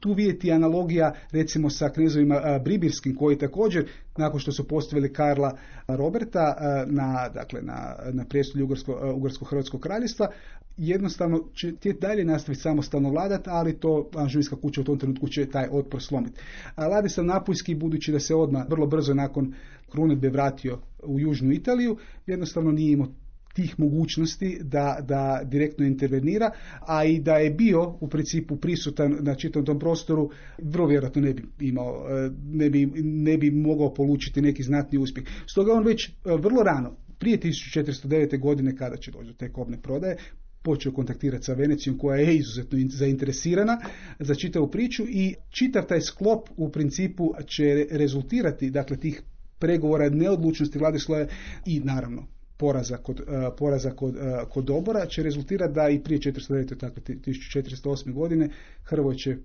tu vidjeti analogija recimo sa knezovima Bribirskim koji također nakon što su postavili Karla Roberta na, dakle, na, na prijestolju Ugarsko, Ugarsko-Hrvatskog kraljevstva jednostavno će dalje nastaviti samostalno vladati, ali to Anžujska kuća u tom trenutku će taj otpor slomiti. Ladislav Napuljski, budući da se odmah vrlo brzo nakon krunetbe vratio u južnu Italiju, jednostavno nije imao tih mogućnosti da, da direktno intervenira, a i da je bio u principu prisutan na čitavom tom prostoru, vrlo vjerojatno ne bi imao, e, ne bi, ne bi mogao polučiti neki znatni uspjeh. Stoga on već e, vrlo rano, prije 1409. godine kada će doći do te kobne prodaje, počeo kontaktirati sa Venecijom koja je izuzetno zainteresirana za čitavu priču i čitav taj sklop u principu će rezultirati dakle tih pregovora neodlučnosti Vladislava i naravno poraza kod, poraza kod, kod Dobora će rezultirati da i prije 409. tako 1408. godine Hrvoj će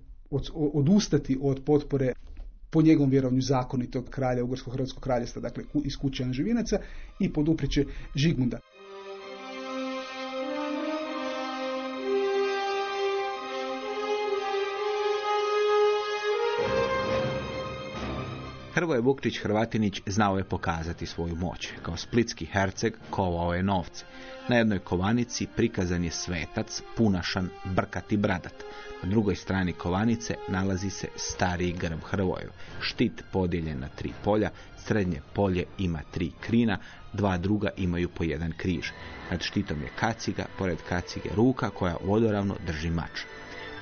odustati od potpore po njegovom vjerovanju zakonitog kralja Ugarsko-Hrvatskog kraljestva, dakle iz kuće Anživinaca i podupriće Žigmunda. Hrvoje Vuktić Hrvatinić znao je pokazati svoju moć. Kao splitski herceg kovao je novce. Na jednoj kovanici prikazan je svetac, punašan, brkat i bradat. Na drugoj strani kovanice nalazi se stariji grb Hrvojev. Štit podijeljen na tri polja, srednje polje ima tri krina, dva druga imaju po jedan križ. Nad štitom je kaciga, pored kacige ruka koja vodoravno drži mač.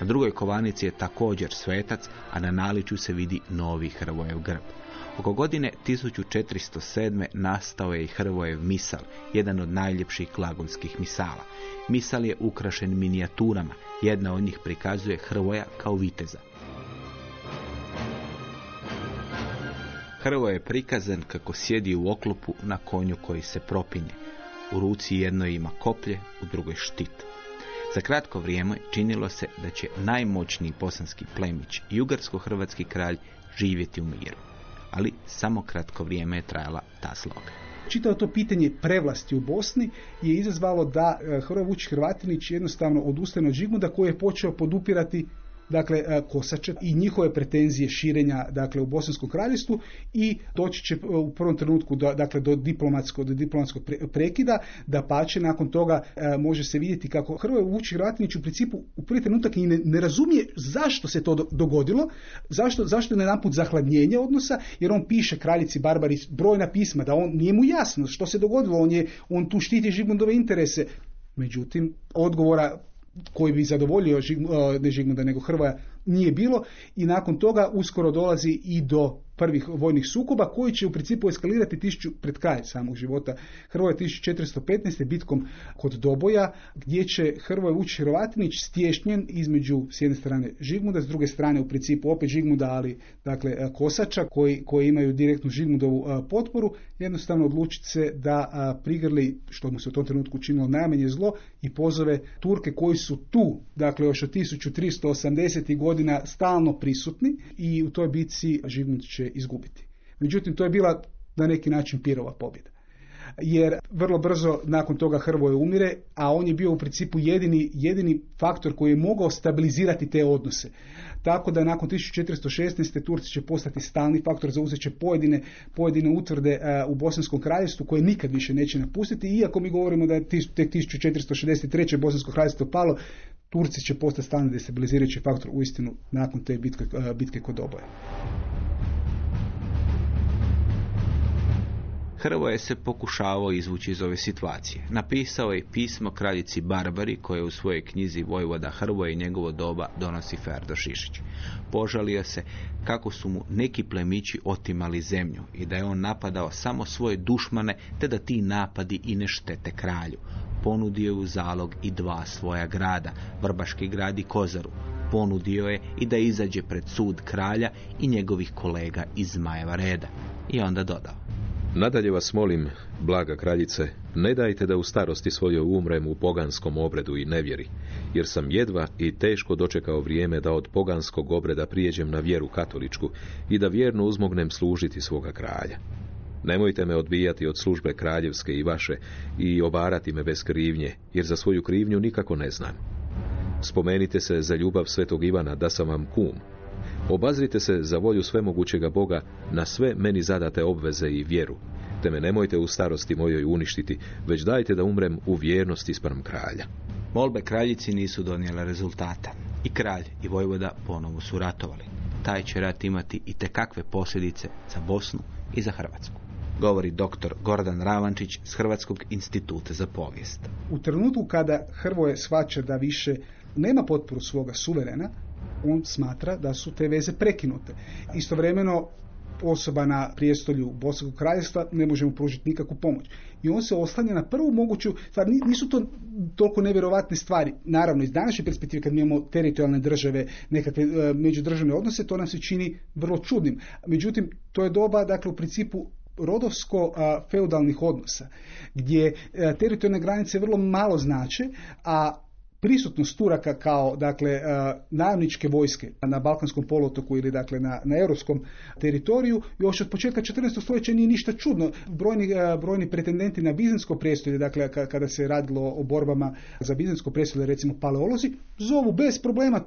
Na drugoj kovanici je također svetac, a na naliču se vidi novi Hrvojev grb. Oko godine 1407. nastao je i Hrvojev misal, jedan od najljepših glagolskih misala. Misal je ukrašen minijaturama, jedna od njih prikazuje Hrvoja kao viteza. Hrvoje je prikazan kako sjedi u oklopu na konju koji se propinje. U ruci jedno ima koplje, u drugoj štit. Za kratko vrijeme činilo se da će najmoćniji bosanski plemić i ugarsko-hrvatski kralj živjeti u miru ali samo kratko vrijeme je trajala ta sloga. Čitao to pitanje prevlasti u Bosni je izazvalo da e, Hrvoje Vučić Hrvatinić jednostavno odustane od Žigmunda koji je počeo podupirati dakle e, Kosače i njihove pretenzije širenja dakle u Bosanskom kraljestvu i doći će e, u prvom trenutku do, dakle do diplomatskog do diplomatskog prekida. Da pače nakon toga e, može se vidjeti kako Hrvoje Vučić Hrvatinić u principu u prvi trenutak i ne, ne razumije zašto se to dogodilo, zašto zašto je najedanput zahladnjenje odnosa jer on piše kraljici Barbari brojna pisma da on nije mu jasno što se dogodilo, on je on tu štiti Žigmundove interese. Međutim, odgovora koji bi zadovoljio ne Žigmunda nego Hrvoja nije bilo i nakon toga uskoro dolazi i do prvih vojnih sukoba koji će u principu eskalirati tisuću pred kraj samog života Hrvoja 1415. bitkom kod Doboja gdje će Hrvoje Vučić Hrvatinić stješnjen između s jedne strane Žigmunda, s druge strane u principu opet Žigmunda, ali dakle Kosača koji, koji imaju direktnu Žigmundovu potporu, jednostavno odlučiti se da prigrli, što mu se u tom trenutku učinilo najmanje zlo i pozove Turke koji su tu, dakle još od 1380. godina stalno prisutni i u toj bitci Žigmund će izgubiti. Međutim, to je bila na neki način pirova pobjeda. Jer vrlo brzo nakon toga Hrvoje umire, a on je bio u principu jedini, jedini faktor koji je mogao stabilizirati te odnose. Tako da nakon 1416. Turci će postati stalni faktor, zauzet će pojedine, pojedine utvrde e, u Bosanskom kraljestvu koje nikad više neće napustiti, iako mi govorimo da je tek 1463. Bosansko kraljevstvo palo, Turci će postati stalni destabilizirajući faktor uistinu nakon te bitke, e, bitke kod oboje. Hrvoje se pokušavao izvući iz ove situacije. Napisao je pismo kraljici Barbari koje u svojoj knjizi Vojvoda Hrvoje i njegovo doba donosi Ferdo Šišić. Požalio se kako su mu neki plemići otimali zemlju i da je on napadao samo svoje dušmane te da ti napadi i ne štete kralju. Ponudio je u zalog i dva svoja grada, Vrbaški grad i Kozaru. Ponudio je i da izađe pred sud kralja i njegovih kolega iz Zmajeva reda. I onda dodao. Nadalje vas molim, blaga kraljice, ne dajte da u starosti svojoj umrem u poganskom obredu i nevjeri, jer sam jedva i teško dočekao vrijeme da od poganskog obreda prijeđem na vjeru katoličku i da vjerno uzmognem služiti svoga kralja. Nemojte me odbijati od službe kraljevske i vaše i obarati me bez krivnje, jer za svoju krivnju nikako ne znam. Spomenite se za ljubav svetog Ivana da sam vam kum, Obazrite se za volju svemogućega Boga na sve meni zadate obveze i vjeru, te me nemojte u starosti mojoj uništiti, već dajte da umrem u vjernosti sprem kralja. Molbe kraljici nisu donijele rezultata. I kralj i vojvoda ponovo su ratovali. Taj će rat imati i kakve posljedice za Bosnu i za Hrvatsku. Govori dr. Gordan Ravančić s Hrvatskog instituta za povijest. U trenutku kada Hrvoje shvaća da više nema potporu svoga suverena, on smatra da su te veze prekinute. Istovremeno osoba na prijestolju Bosanskog kraljevstva ne može mu pružiti nikakvu pomoć. I on se oslanja na prvu moguću, stvar, nisu to toliko nevjerovatne stvari. Naravno, iz današnje perspektive kad imamo teritorijalne države, nekakve e, međudržavne odnose, to nam se čini vrlo čudnim. Međutim, to je doba, dakle, u principu rodovsko-feudalnih odnosa, gdje teritorijalne granice vrlo malo znače, a prisutnost Turaka kao dakle e, najamničke vojske na Balkanskom poluotoku ili dakle na, na europskom teritoriju još od početka 14. stoljeća nije ništa čudno. Brojni, e, brojni pretendenti na bizinsko prijestolje, dakle kada se radilo o borbama za bizinsko prijestolje, recimo paleolozi, zovu bez problema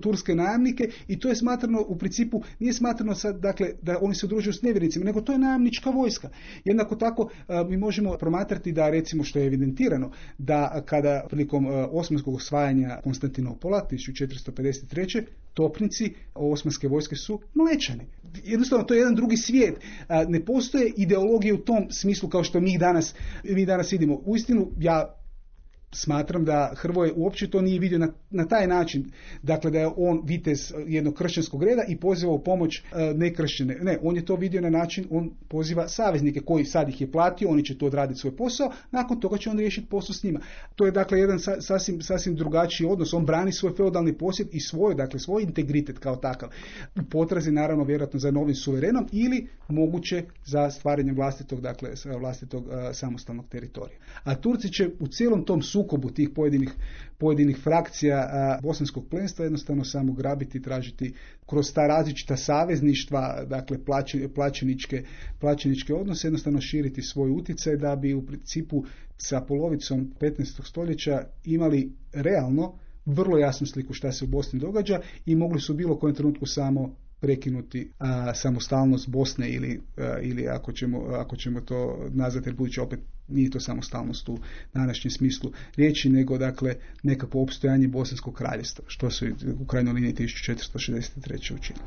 turske najamnike i to je smatrano u principu, nije smatrano sad, dakle, da oni se udružuju s nevjernicima, nego to je najamnička vojska. Jednako tako e, mi možemo promatrati da recimo što je evidentirano, da kada prilikom osmanskog osvajanja Konstantinopola 1453. topnici osmanske vojske su mlečani. Jednostavno to je jedan drugi svijet. Ne postoje ideologije u tom smislu kao što mi danas, mi danas vidimo. Uistinu ja smatram da Hrvoje uopće to nije vidio na, na taj način. Dakle, da je on vitez jednog kršćanskog reda i poziva u pomoć e, nekršćane. Ne, on je to vidio na način, on poziva saveznike koji sad ih je platio, oni će to odraditi svoj posao, nakon toga će on riješiti posao s njima. To je dakle jedan sasvim, sasvim drugačiji odnos. On brani svoj feudalni posjed i svoj, dakle, svoj integritet kao takav. U potrazi naravno vjerojatno za novim suverenom ili moguće za stvaranjem vlastitog, dakle, vlastitog uh, samostalnog teritorija. A Turci će u cijelom tom su sukobu tih pojedinih, pojedinih frakcija bosanskog plenstva jednostavno samo grabiti i tražiti kroz ta različita savezništva, dakle plaćeničke, plaćeničke odnose, jednostavno širiti svoj utjecaj da bi u principu sa polovicom 15. stoljeća imali realno vrlo jasnu sliku šta se u Bosni događa i mogli su u bilo kojem trenutku samo prekinuti a, samostalnost Bosne ili, ili ako, ćemo, ako ćemo to nazvati, jer budući opet nije to samostalnost u današnjem smislu riječi, nego dakle nekako opstojanje Bosanskog kraljevstva, što su u krajnjoj liniji 1463. učinili.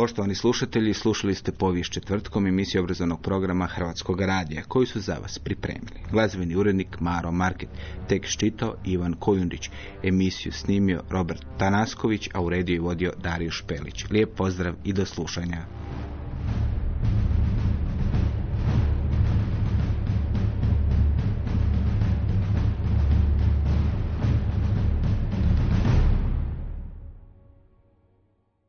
Poštovani slušatelji, slušali ste povijest četvrtkom emisiju obrazovnog programa Hrvatskog radija, koji su za vas pripremili. Glazbeni urednik Maro Market, tek štito Ivan Kojundić, emisiju snimio Robert Tanasković, a u rediju vodio Dario Špelić. Lijep pozdrav i do slušanja.